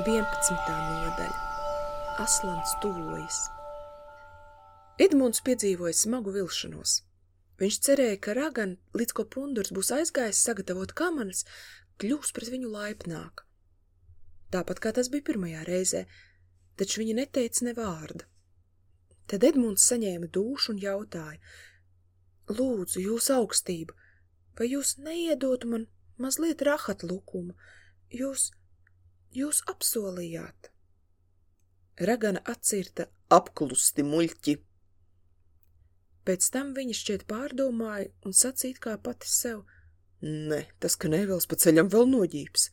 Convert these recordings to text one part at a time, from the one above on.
11. nodaļa Aslans tuvojas Edmunds piedzīvoja smagu vilšanos. Viņš cerēja, ka Ragan, līdz ko pundurs būs aizgājis sagatavot kamanas, kļūs pret viņu laipnāk. Tāpat kā tas bija pirmajā reizē, taču viņa neteica ne vārda. Tad Edmunds saņēma dūšu un jautāja: Lūdzu, jūs augstība, vai jūs neiedotu man mazliet rahat lukuma? Jūs, jūs apsolījāt. Ragana atcirta apklusti muļķi. Pēc tam viņa šķiet pārdomāja un sacīt kā pati sev. Ne, tas, ka nevels pa ceļam vēl noģības.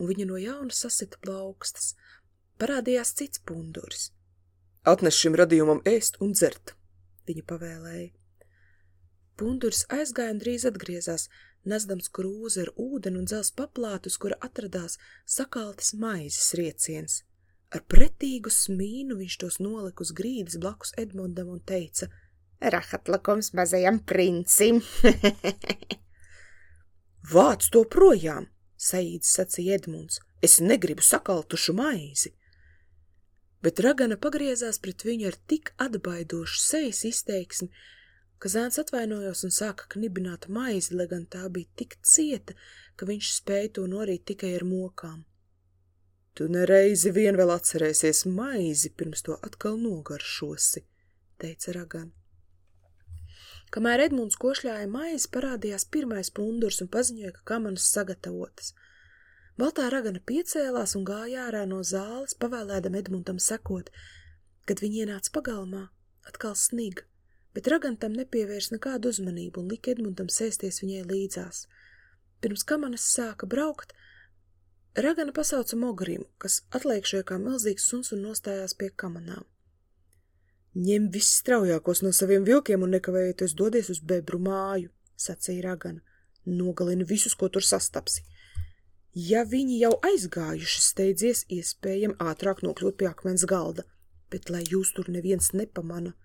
Un viņa no jauna sasita plaukstas. Parādījās cits punduris. Atnes šim radījumam ēst un dzert, viņa pavēlēja. Punduris aizgāja un drīz atgriezās, nesdams krūzi ar ūdeni un dzels paplātus, kura atradās sakaltis maizes rieciens. Ar pretīgu smīnu viņš tos nolika uz grīdas blakus Edmundam un teica: Rahatlakums mazajam princim! Vāc to projām, saīdz sacīja Edmunds. Es negribu sakaltušu maizi. Bet ragana pagriezās pret viņu ar tik atbaidošu sejas izteiksmi, ka zēns atvainojos un sāka knibināt maizi, lai gan tā bija tik cieta, ka viņš spēja to norīt tikai ar mokām. Tu nereizi vien vēl atcerēsies maizi, pirms to atkal nogaršosi, teica Ragan. Kamēr Edmunds košļāja maizi, parādījās pirmais pundurs un paziņoja, ka kamanas sagatavotas. Baltā ragana piecēlās un gāja ārā no zāles, pavēlēdam Edmundam sekot. Kad viņi ienāca pagalmā, atkal sniga bet ragantam nepievērs nekādu uzmanību un lika Edmundam sēsties viņai līdzās. Pirms kamanas sāka braukt, ragana pasauca mogrimu, kas atliekšoja kā milzīgs suns un nostājās pie kamanām. Ņem visstraujākos no saviem vilkiem un nekavējoties dodies uz bebru māju, sacīja ragana. Nogalini visus, ko tur sastapsi. Ja viņi jau aizgājuši, steidzies iespējami ātrāk nokļūt pie akmens galda, bet lai jūs tur neviens nepamana –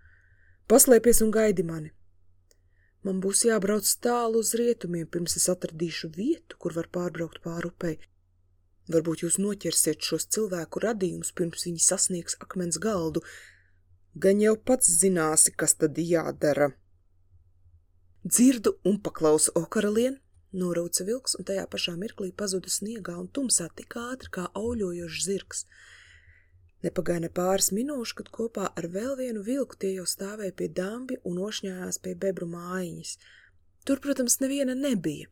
Paslēpies un gaidi mani. Man būs jābrauc tālu uz rietumiem, pirms es atradīšu vietu, kur var pārbraukt pāri upei. Varbūt jūs noķersiet šos cilvēku radījumus, pirms viņi sasniegs akmens galdu. Gan jau pats zināsi, kas tad jādara. Dzirdu un paklausu, o karalien, norauca vilks, un tajā pašā mirklī pazuda sniegā un tumsā tik ātri kā auļojošs zirgs. Nepagāja ne pāris minūšu, kad kopā ar vēl vienu vilku tie jau stāvēja pie dambja un ošņājās pie bebru mājiņas. Tur, protams, neviena nebija.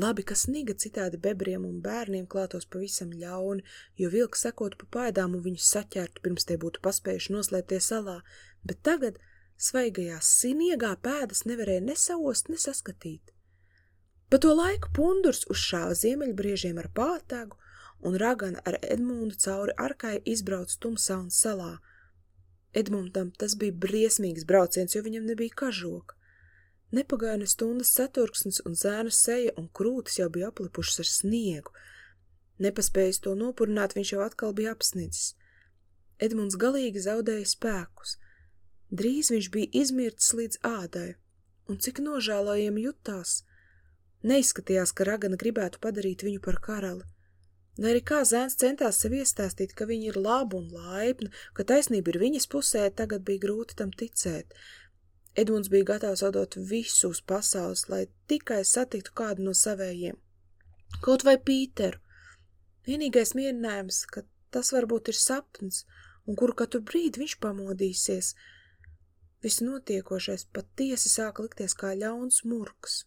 Labi, ka sniga citādi bebriem un bērniem klātos pavisam ļauni, jo vilka sekot pa paidām un viņus saķertu, pirms tie būtu paspējuši noslēpties salā, bet tagad svaigajā siniegā pēdas nevarēja ne saost, ne saskatīt. Pa to laiku pundurs uzšāva ziemeļbriežiem ar pātāgu un ragana ar Edmundu cauri arkai izbrauc tumsā un salā. Edmundam tas bija briesmīgs brauciens, jo viņam nebija kažoka. Nepagāja ne stundas ceturksnis, un zēna seja un krūtis jau bija aplipušas ar sniegu. Nepaspējis to nopurināt, viņš jau atkal bija apsnidzis. Edmunds galīgi zaudēja spēkus. Drīz viņš bija izmirts līdz ādai, un cik nožēlojami jutās. Neizskatījās, ka ragana gribētu padarīt viņu par karali. Lai arī kā zēns centās sev iestāstīt, ka viņa ir laba un laipna, ka taisnība ir viņas pusē, tagad bija grūti tam ticēt. Edmunds bija gatavs atdot visu uz pasaules, lai tikai satiktu kādu no savējiem. Kaut vai Pīteru. Vienīgais mierinājums, ka tas varbūt ir sapnis, un kuru katru brīdi viņš pamodīsies. Viss notiekošais patiesi sāka likties kā ļauns murgs.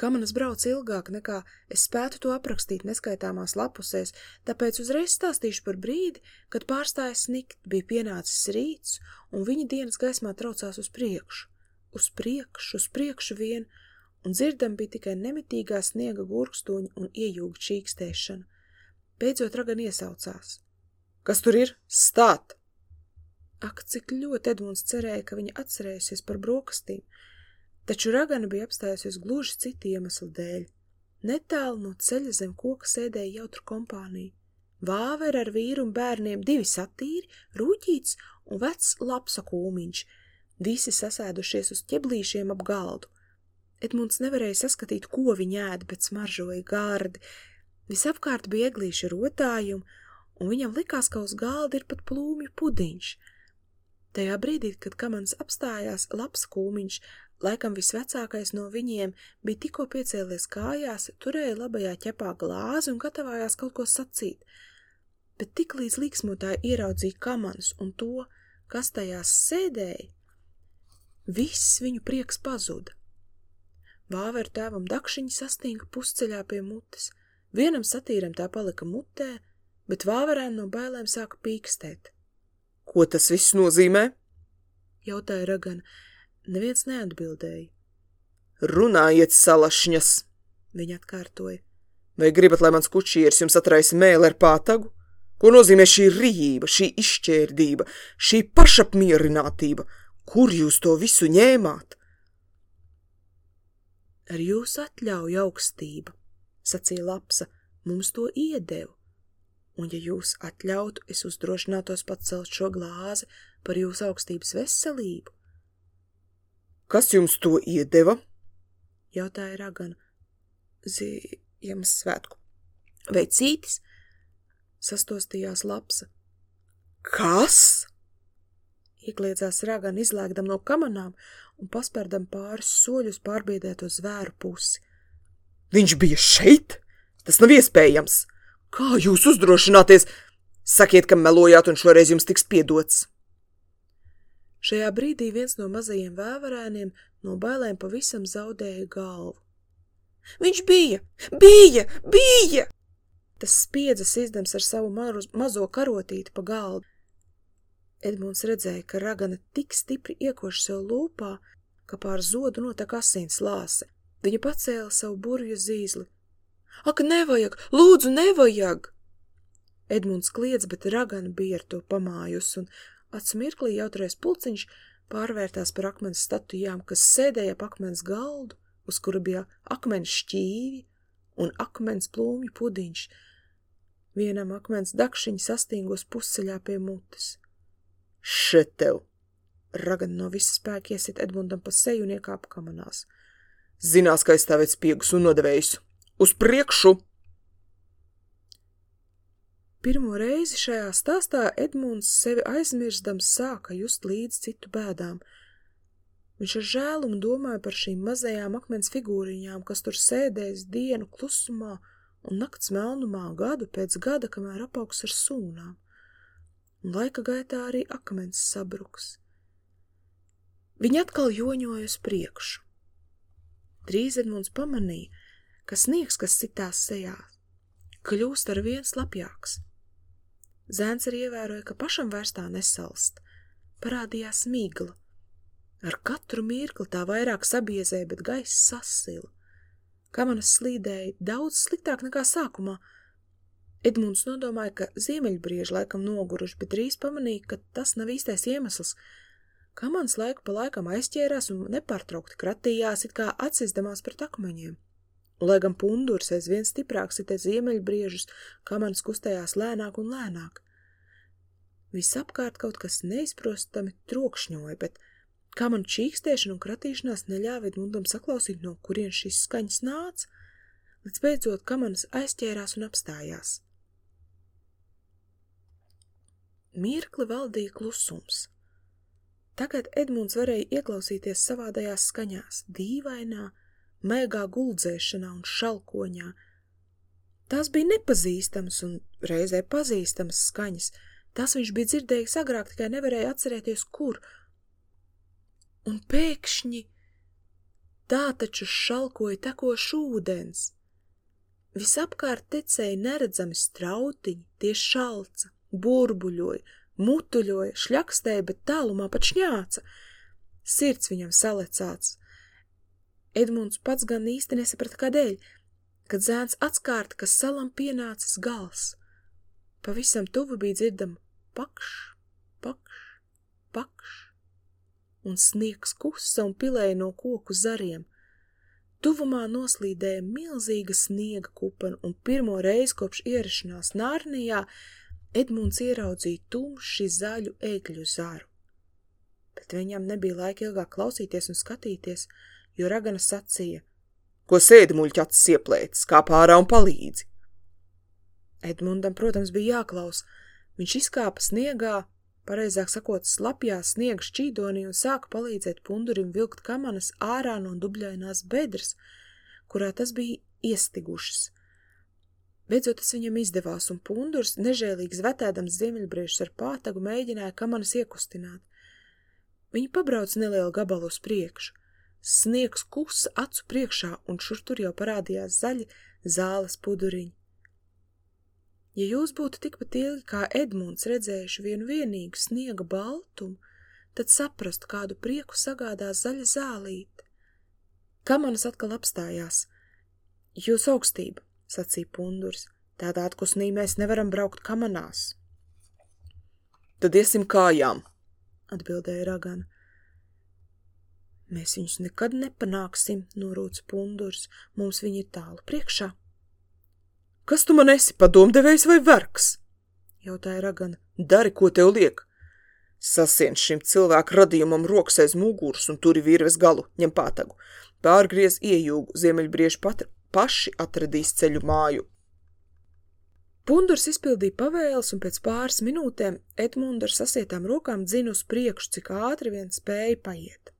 Kamanas brauc ilgāk nekā es spētu to aprakstīt neskaitāmās lapusēs, tāpēc uzreiz stāstīšu par brīdi, kad pārstāja snikt, bija pienācis rīts, un viņa dienas gaismā traucās uz priekšu. Uz priekšu, uz priekšu vien, un dzirdam bija tikai nemitīgā sniega gurkstuņa un iejūga čīkstēšana. Beidzot ragan iesaucās. Kas tur ir? Stāt! Ak, cik ļoti Edmunds cerēja, ka viņa atcerēsies par brokastīm, Taču ragana bija apstājusies gluži citu iemeslu dēļ. Netālu no ceļa zem koka sēdēja jautru kompānija. Vāver ar vīru un bērniem, divi satīri, rūķīts un vecs lapsa kūmiņš, visi sasēdušies uz ķeblīšiem ap galdu. Edmunds nevarēja saskatīt, ko viņi ēda, bet smaržoja gārdi. Visapkārt bija eglīša rotājumi, un viņam likās, ka uz galda ir pat plūmju pudiņš. Tajā brīdī, kad kamans apstājās, labs kūmiņš, laikam visvecākais no viņiem, bija tikko piecēlies kājās, turēja labajā ķepā glāzi un gatavājās kaut ko sacīt. Bet tik līdz līksmotāji ieraudzīja kamanus un to, kas tajās sēdēja, viss viņu prieks pazuda. Vāveru tēvam dakšiņi sastinga pusceļā pie mutes, vienam satīram tā palika mutē, bet vāverēn no bailēm sāka pīkstēt. Ko tas viss nozīmē? jautāja Ragana. Neviens neatbildēja. Runājiet, salašņas! Viņa atkārtoja. Vai gribat, lai mans kučieris jums atraisa mēli ar pātagu? Ko nozīmē šī rījība, šī izšķērdība, šī pašapmierinātība? Kur jūs to visu ņēmāt? Ar jūsu atļauju augstība, sacīja lapsa, mums to iedevu un ja jūs atļautu, es uzdrošinātos pacelt šo glāzi par jūsu augstības veselību. Kas jums to iedeva? jautāja Ragana. Ziemassvētku. Vai cītis? Sastostījās lapsa. Kas? Iekliedzās Ragana izlēgdam no kamanām un paspērdam pāris soļus pārbiedēto zvēru pusi. Viņš bija šeit? Tas nav iespējams! Kā jūs uzdrošināties? Sakiet, ka melojāt un šoreiz jums tiks piedots. Šajā brīdī viens no mazajiem vēvarēniem no bailēm pavisam zaudēja galvu. Viņš bija, bija, bija! Tas spiedzas izdams ar savu maru, mazo karotīti pa galdu. Edmunds redzēja, ka ragana tik stipri iekoš sev lūpā, ka pār zodu notek asins lāse. Viņa pacēla savu burvju zīzli Ak, nevajag! Lūdzu, nevajag! Edmunds kliedz, bet ragana bija ar to pamājus, un atsmirklī jautrais pulciņš pārvērtās par akmens statujām, kas sēdēja ap akmens galdu, uz kura bija akmens šķīvi un akmens plūmju pudiņš. Vienam akmens dakšiņš sastingos pusceļā pie mutes. Šet tev! Ragana no visas spēka iesit Edmundam pa seju un iekāpa kamanās. Zinās, ka aizstāvēt spiegus un nodevējus. Uz priekšu! Pirmo reizi šajā stāstā Edmunds sevi aizmirstams sāka just līdz citu bēdām. Viņš ar žēlumu domāja par šīm mazajām akmens figūriņām, kas tur sēdēs dienu klusumā un nakts melnumā gadu pēc gada, kamēr apaugs ar sūnām. Un laika gaitā arī akmens sabruks. Viņi atkal joņoja uz priekšu. Drīz Edmunds pamanīja, ka sniegs, kas sitās sejā, kļūst ar vien slapjāks. Zēns arī ievēroja, ka pašam vairs tā nesalst. Parādījās mīgla. Ar katru mirkli tā vairāk sabiezēja, bet gaiss sasila. Kamanas slīdēja daudz sliktāk nekā sākumā. Edmunds nodomāja, ka ziemeļbrieži laikam noguruši, bet drīz pamanīja, ka tas nav īstais iemesls. Kamans laiku pa laikam aizķērās un nepārtraukti kratījās, it kā atsizdamās pret akmeņiem lai gan pundurs aizvien stiprāk sitē ziemeļbriežus, kamans kustējās lēnāk un lēnāk. Visapkārt kaut kas neizprostami trokšņoja, bet kamanu čīkstēšana un kratīšanās neļāva Edmundam saklausīt, no kurien šis skaņas nāca, līdz beidzot kamanas aizķērās un apstājās. Mirkli valdīja klusums. Tagad Edmunds varēja ieklausīties savādajās skaņās, dīvainā, maigā guldzēšanā un šalkoņā. Tās bija nepazīstamas un reizē pazīstamas skaņas, tās viņš bija dzirdējis agrāk, tikai nevarēja atcerēties, kur. Un pēkšņi tā taču šalkoja tekošs ūdens. Visapkārt tecēja neredzami strautiņi, tie šalca, burbuļoja, mutuļoja, šļakstēja, bet tālumā pat šņāca. Sirds viņam salecāts, Edmunds pats gan īsti nesaprata, kādēļ, kad zēns atskārta, ka salam pienācis gals. Pavisam tuvu bija dzirdama pakš, pakš, pakš, un sniegs kusa un pilēja no koku zariem. Tuvumā noslīdēja milzīga sniega kupana, un pirmo reizi kopš ierašanās Nārnijā Edmunds ieraudzīja tumši zaļu ēgļu zaru. Bet viņam nebija laika ilgāk klausīties un skatīties, jo ragana sacīja, ko sēdi muļķi acis ieplēcis, kā pārā un palīdzi. Edmundam, protams, bija jāklaus. Viņš izkāpa sniegā, pareizāk sakot, slapjā sniega šķīdonī un sāka palīdzēt pundurim vilkt kamanas ārā no dubļainās bedres, kurā tas bija iestigušas. Beidzot tas viņam izdevās, un pundurs, nežēlīgi zvetēdams ziemeļbriešus ar pātagu, mēģināja kamanas iekustināt. Viņi pabrauc nelielu gabalu uz priekšu. Sniegs kusa acu priekšā, un šur tur jau parādījās zaļi zāles puduriņi. Ja jūs būtu tikpat ilgi kā Edmunds redzējuši vienu vienīgu sniega baltumu, tad saprastu, kādu prieku sagādā zaļa zālīte. Kamanas atkal apstājās. Jūs augstība, sacīja pundurs, tādā atkusnī mēs nevaram braukt kamanās. Tad iesim kājām, atbildēja Ragana. Mēs viņus nekad nepanāksim, norūca pundurs, mums viņi ir tālu priekšā. Kas tu man esi, padomdevējs vai vergs? jautāja Ragana. Dari, ko tev liek. Sasien šim cilvēku radījumam rokas aiz muguras un turi virves galu, ņem pātagu. Pārgriez iejūgu, ziemeļbrieži pat paši atradīs ceļu māju. Pundurs izpildīja pavēles, un pēc pāris minūtēm Edmunda ar sasietām rokām dzina uz priekšu, cik ātri vien spēja paiet.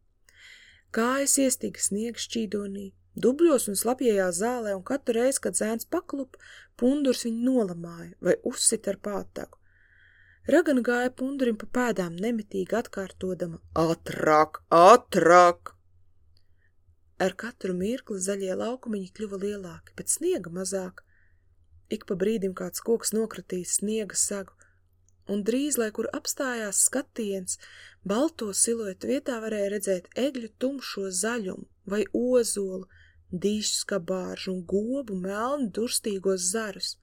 Kājas iestīga sniegs šķīdonī, dubļos un slapjajā zālē, un katru reizi, kad zēns paklup, pundurs viņu nolamāja vai uzsit ar pātagu. Ragana gāja pundurim pa pēdām nemitīgi atkārtodama Ātrāk, ātrāk! Ar katru mirkli zaļie laukumiņi kļuva lielāki, bet sniega mazāk. Ik pa brīdim kāds koks nokratīs sniega sagu, un drīz, lai kur apstājās skatiens, balto siluetu vietā varēja redzēt egļu tumšo zaļumu vai ozolu, dīšskabāržu un gobu melni durstīgos zarus.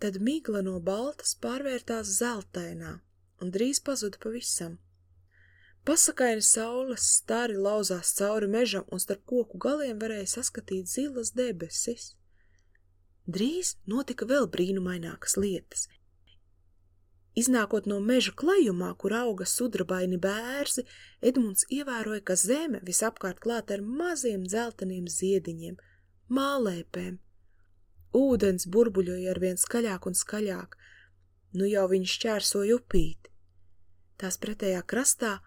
Tad migla no baltas pārvērtās zeltainā un drīz pazuda pavisam. Pasakaini saules stari lauzās cauri mežam un starp koku galiem varēja saskatīt zilas debesis. Drīz notika vēl brīnumainākas lietas. Iznākot no meža klajumā, kur auga sudrabaini bērzi, Edmunds ievēroja, ka zeme visapkārt klāta ar maziem dzelteniem ziediņiem, mālēpēm. Ūdens burbuļoja ar vien skaļāk un skaļāk, nu jau viņš šķērsoja upīti. Tās pretējā krastā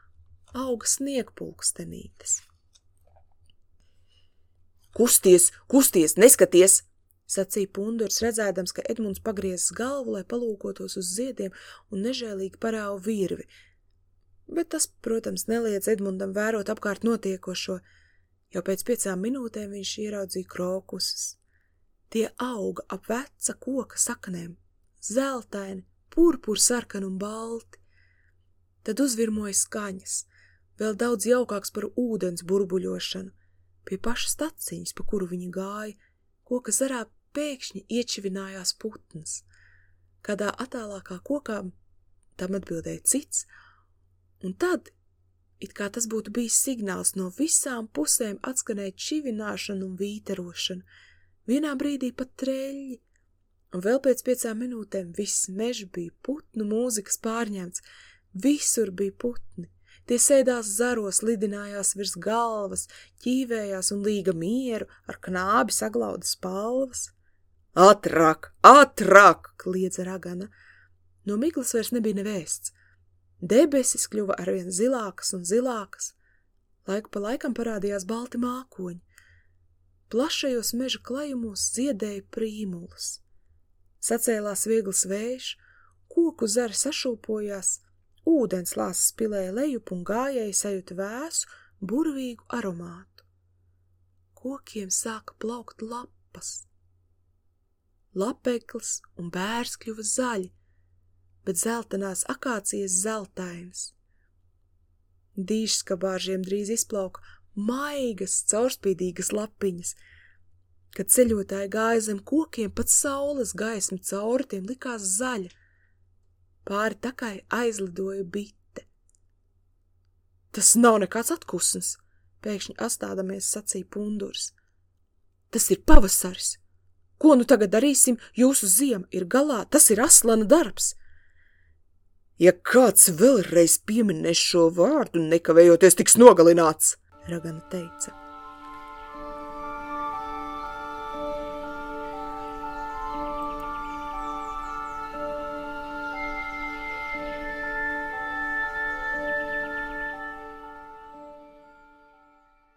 auga sniegpulkstenītes. Kusties, kusties, neskaties! Sacīja pundurs, redzēdams, ka Edmunds pagriezis galvu, lai palūkotos uz ziediem un nežēlīgi parāva virvi. Bet tas, protams, neliedz Edmundam vērot apkārt notiekošo. Jau pēc piecām minūtēm viņš ieraudzīja krokusus. Tie auga ap veca koka saknēm, zeltaini, purpur sarkani un balti. Tad uzvirmoja skaņas, vēl daudz jaukāks par ūdens burbuļošanu, pie paša staciņas, pa kuru viņi gāja, koka zarā pēkšņi iečevinājās putns. Kādā attālākā kokā tam atbildēja cits, un tad, it kā tas būtu bijis signāls no visām pusēm atskanēt čivināšanu un vīterošanu, vienā brīdī pat treļļi, un vēl pēc piecām minūtēm viss mežs bija putnu mūzikas pārņemts, visur bija putni. Tie sēdās zaros, lidinājās virs galvas, ķīvējās un līga mieru, ar knābi saglauda spalvas. Ātrāk, ātrāk, kliedza ragana. No miglas vairs nebija nevēsts. Debesis kļuva arvien zilākas un zilākas. Laiku pa laikam parādījās balti mākoņi. Plašajos meža klajumos ziedēja prīmulas. Sacēlās viegls vējš, koku zari sašūpojās, Ūdens lāsas pilēja lejup un gājēji sajūta vēsu, burvīgu aromātu. Kokiem sāka plaukt lapas. Lapeklis un bērs kļuva zaļi, bet zeltenās akācijas zeltainas. Dīšskabāržiem drīz izplauka maigas, caurspīdīgas lapiņas. Kad ceļotāji gāja zem kokiem, pat saules gaisma cauri tiem likās zaļa – Pāri takai aizlidoja bite. Tas nav nekāds atkusns, pēkšņi astādamies sacīja pundurs. Tas ir pavasaris. Ko nu tagad darīsim? Jūsu ziema ir galā, tas ir aslana darbs. Ja kāds vēlreiz pieminēs šo vārdu, nekavējoties tiks nogalināts, Ragana teica.